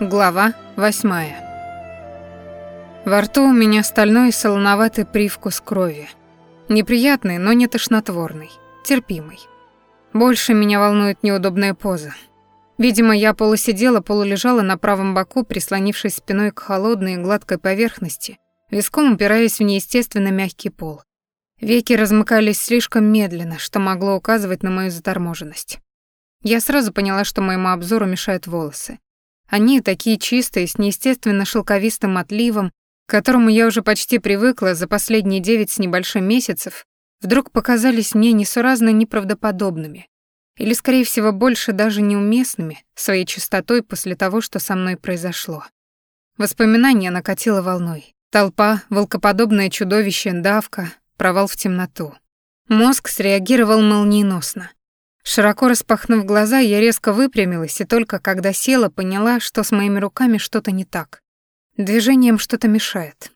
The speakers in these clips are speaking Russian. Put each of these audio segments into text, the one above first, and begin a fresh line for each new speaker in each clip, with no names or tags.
Глава восьмая. Во рту у меня стальной солоноватый привкус крови. Неприятный, но не тошнотворный, терпимый. Больше меня волнует неудобная поза. Видимо, я полусидела, полулежала на правом боку, прислонившись спиной к холодной и гладкой поверхности, виском упираясь в неестественно мягкий пол. Веки размыкались слишком медленно, что могло указывать на мою заторможенность. Я сразу поняла, что моему обзору мешают волосы. Они такие чистые, с неестественно шелковистым отливом, к которому я уже почти привыкла за последние девять с небольшим месяцев, вдруг показались мне несуразно неправдоподобными. Или, скорее всего, больше даже неуместными своей чистотой после того, что со мной произошло. Воспоминания накатило волной. Толпа, волкоподобное чудовище, давка, провал в темноту. Мозг среагировал молниеносно. Широко распахнув глаза, я резко выпрямилась и только когда села, поняла, что с моими руками что-то не так. Движением что-то мешает.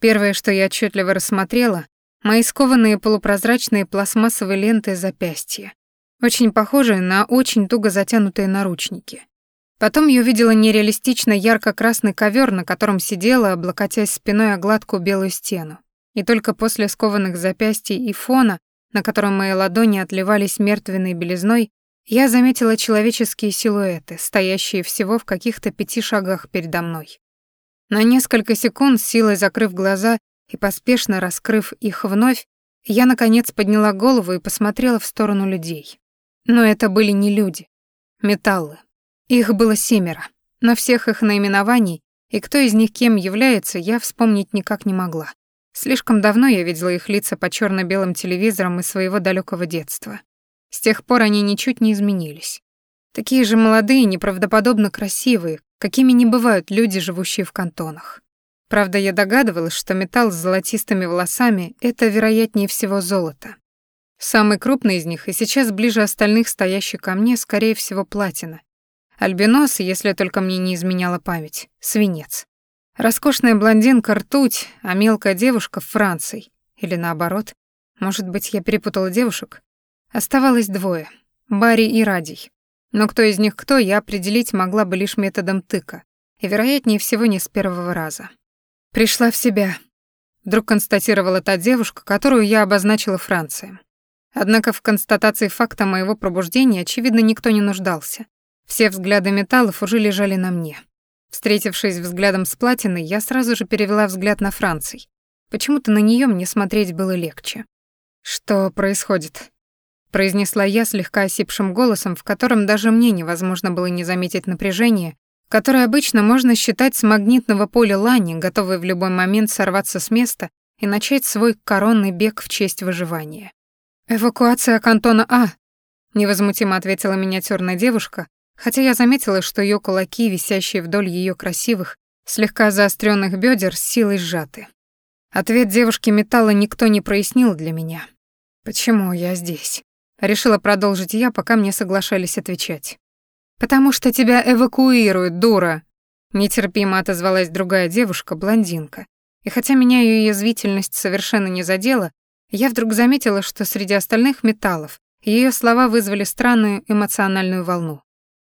Первое, что я отчетливо рассмотрела, мои скованные полупрозрачные пластмассовые ленты запястья, очень похожие на очень туго затянутые наручники. Потом я увидела нереалистично ярко-красный ковер, на котором сидела, облокотясь спиной о гладкую белую стену. И только после скованных запястий и фона на котором мои ладони отливались мертвенной белизной, я заметила человеческие силуэты, стоящие всего в каких-то пяти шагах передо мной. На несколько секунд, силой закрыв глаза и поспешно раскрыв их вновь, я, наконец, подняла голову и посмотрела в сторону людей. Но это были не люди. Металлы. Их было семеро. На всех их наименований и кто из них кем является, я вспомнить никак не могла. Слишком давно я видела их лица по черно белым телевизорам из своего далекого детства. С тех пор они ничуть не изменились. Такие же молодые, неправдоподобно красивые, какими не бывают люди, живущие в кантонах. Правда, я догадывалась, что металл с золотистыми волосами — это, вероятнее всего, золото. Самый крупный из них, и сейчас ближе остальных стоящий ко мне, скорее всего, платина. Альбинос, если только мне не изменяла память, свинец. Роскошная блондинка — ртуть, а мелкая девушка — Франций. Или наоборот. Может быть, я перепутала девушек? Оставалось двое — Барри и Радий. Но кто из них кто, я определить могла бы лишь методом тыка. И, вероятнее всего, не с первого раза. Пришла в себя. Вдруг констатировала та девушка, которую я обозначила Францией. Однако в констатации факта моего пробуждения, очевидно, никто не нуждался. Все взгляды металлов уже лежали на мне. Встретившись взглядом с Платиной, я сразу же перевела взгляд на Франций. Почему-то на нее мне смотреть было легче. «Что происходит?» произнесла я слегка осипшим голосом, в котором даже мне невозможно было не заметить напряжение, которое обычно можно считать с магнитного поля лани, готовой в любой момент сорваться с места и начать свой коронный бег в честь выживания. «Эвакуация кантона А», — невозмутимо ответила миниатюрная девушка, хотя я заметила, что ее кулаки, висящие вдоль ее красивых, слегка заостренных бедер, с силой сжаты. Ответ девушки металла никто не прояснил для меня. «Почему я здесь?» Решила продолжить я, пока мне соглашались отвечать. «Потому что тебя эвакуируют, дура!» Нетерпимо отозвалась другая девушка, блондинка. И хотя меня ее язвительность совершенно не задела, я вдруг заметила, что среди остальных металлов ее слова вызвали странную эмоциональную волну.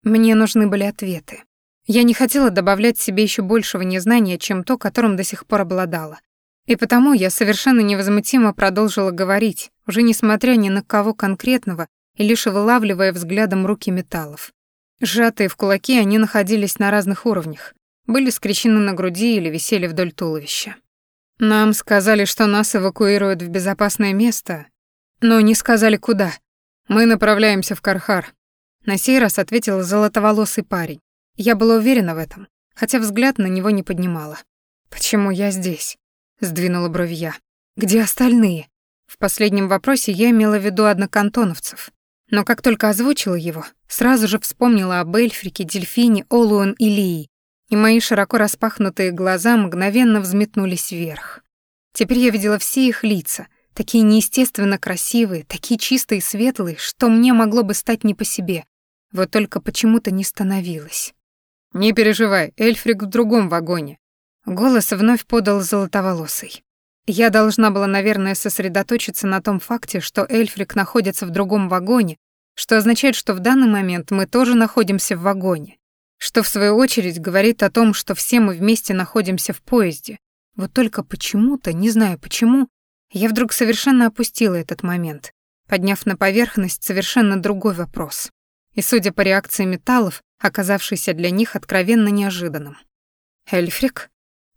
Мне нужны были ответы. Я не хотела добавлять себе еще большего незнания, чем то, которым до сих пор обладала. И потому я совершенно невозмутимо продолжила говорить, уже несмотря ни на кого конкретного и лишь вылавливая взглядом руки металлов. Сжатые в кулаки, они находились на разных уровнях, были скрещены на груди или висели вдоль туловища. Нам сказали, что нас эвакуируют в безопасное место, но не сказали куда. Мы направляемся в Кархар, на сей раз ответил золотоволосый парень. Я была уверена в этом, хотя взгляд на него не поднимала. «Почему я здесь?» — сдвинула брови я. «Где остальные?» В последнем вопросе я имела в виду однокантоновцев. Но как только озвучила его, сразу же вспомнила об Эльфрике, Дельфине, Олуэн и Лии, и мои широко распахнутые глаза мгновенно взметнулись вверх. Теперь я видела все их лица, такие неестественно красивые, такие чистые и светлые, что мне могло бы стать не по себе, вот только почему-то не становилось. «Не переживай, Эльфрик в другом вагоне». Голос вновь подал золотоволосый. Я должна была, наверное, сосредоточиться на том факте, что Эльфрик находится в другом вагоне, что означает, что в данный момент мы тоже находимся в вагоне. что в свою очередь говорит о том, что все мы вместе находимся в поезде. Вот только почему-то, не знаю почему, я вдруг совершенно опустила этот момент, подняв на поверхность совершенно другой вопрос. И, судя по реакции металлов, оказавшийся для них откровенно неожиданным. «Эльфрик?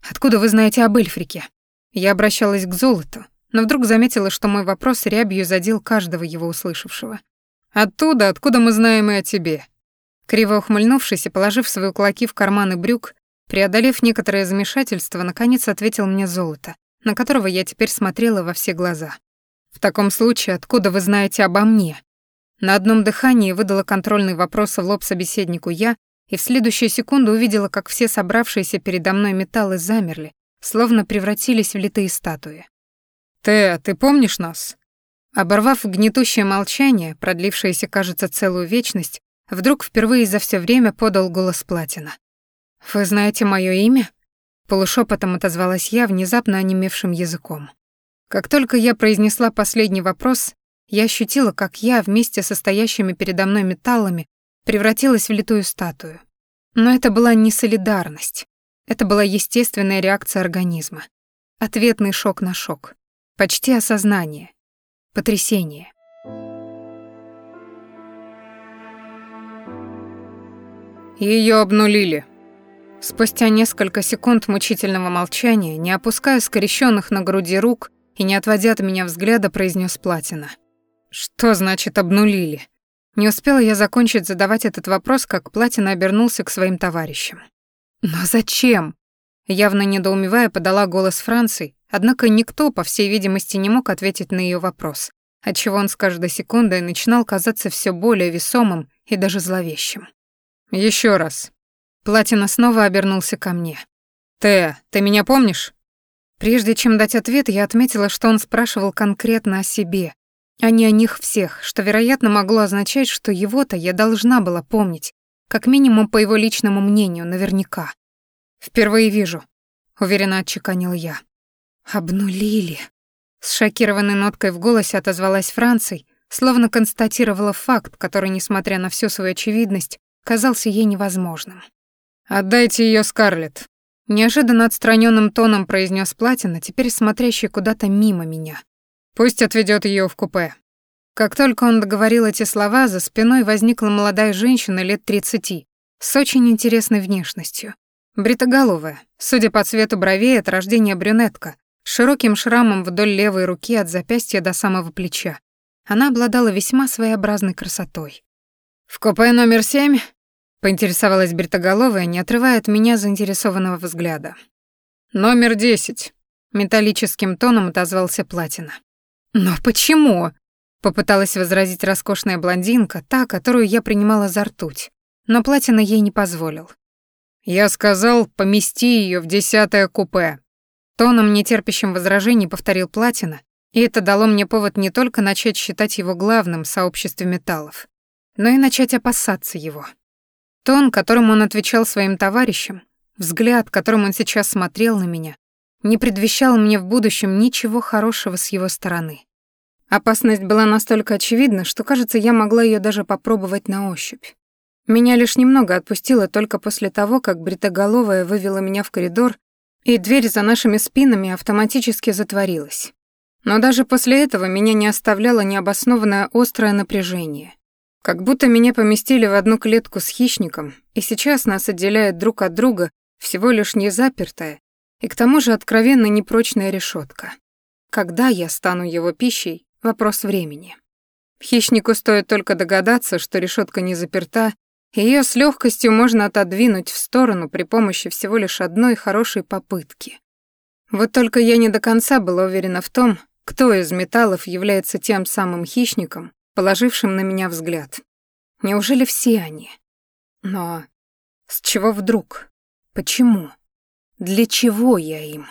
Откуда вы знаете об Эльфрике?» Я обращалась к золоту, но вдруг заметила, что мой вопрос рябью задел каждого его услышавшего. «Оттуда, откуда мы знаем и о тебе». Криво ухмыльнувшись и положив свои кулаки в карманы брюк, преодолев некоторое замешательство, наконец ответил мне золото, на которого я теперь смотрела во все глаза. «В таком случае, откуда вы знаете обо мне?» На одном дыхании выдала контрольный вопрос в лоб собеседнику я, и в следующую секунду увидела, как все собравшиеся передо мной металлы замерли, словно превратились в литые статуи. «Теа, ты помнишь нас?» Оборвав гнетущее молчание, продлившееся, кажется, целую вечность, вдруг впервые за все время подал голос Платина. «Вы знаете мое имя?» Полушепотом отозвалась я внезапно онемевшим языком. Как только я произнесла последний вопрос, я ощутила, как я вместе со стоящими передо мной металлами превратилась в литую статую. Но это была не солидарность. Это была естественная реакция организма. Ответный шок на шок. Почти осознание. Потрясение. Ее обнулили. Спустя несколько секунд мучительного молчания, не опуская скрещенных на груди рук и не отводя от меня взгляда, произнес Платина. «Что значит обнулили?» Не успела я закончить задавать этот вопрос, как Платина обернулся к своим товарищам. «Но зачем?» Явно недоумевая, подала голос Франции, однако никто, по всей видимости, не мог ответить на ее вопрос, отчего он с каждой секундой начинал казаться все более весомым и даже зловещим. Еще раз». Платина снова обернулся ко мне. «Теа, ты меня помнишь?» Прежде чем дать ответ, я отметила, что он спрашивал конкретно о себе, а не о них всех, что, вероятно, могло означать, что его-то я должна была помнить, как минимум по его личному мнению, наверняка. «Впервые вижу», — уверенно отчеканил я. «Обнулили». С шокированной ноткой в голосе отозвалась Франций, словно констатировала факт, который, несмотря на всю свою очевидность, казался ей невозможным. «Отдайте ее Скарлетт», — неожиданно отстраненным тоном произнес Платина, теперь смотрящий куда-то мимо меня. «Пусть отведет ее в купе. Как только он договорил эти слова, за спиной возникла молодая женщина лет тридцати, с очень интересной внешностью. Бритоголовая, судя по цвету бровей, от рождения брюнетка, с широким шрамом вдоль левой руки от запястья до самого плеча. Она обладала весьма своеобразной красотой. «В купе номер семь?» — поинтересовалась Бритоголовая, не отрывая от меня заинтересованного взгляда. «Номер десять», — металлическим тоном отозвался Платина. «Но почему?» Попыталась возразить роскошная блондинка, та, которую я принимала за ртуть. Но Платина ей не позволил. «Я сказал, помести ее в десятое купе». Тоном, нетерпящим возражений, повторил Платина, и это дало мне повод не только начать считать его главным в сообществе металлов, но и начать опасаться его. Тон, которым он отвечал своим товарищам, взгляд, которым он сейчас смотрел на меня, не предвещал мне в будущем ничего хорошего с его стороны. Опасность была настолько очевидна, что, кажется, я могла ее даже попробовать на ощупь. Меня лишь немного отпустило только после того, как бритоголовая вывела меня в коридор, и дверь за нашими спинами автоматически затворилась. Но даже после этого меня не оставляло необоснованное острое напряжение. Как будто меня поместили в одну клетку с хищником, и сейчас нас отделяет друг от друга всего лишь незапертая и к тому же откровенно непрочная решетка. Когда я стану его пищей, Вопрос времени. Хищнику стоит только догадаться, что решетка не заперта, и её с легкостью можно отодвинуть в сторону при помощи всего лишь одной хорошей попытки. Вот только я не до конца была уверена в том, кто из металлов является тем самым хищником, положившим на меня взгляд. Неужели все они? Но с чего вдруг? Почему? Для чего я им?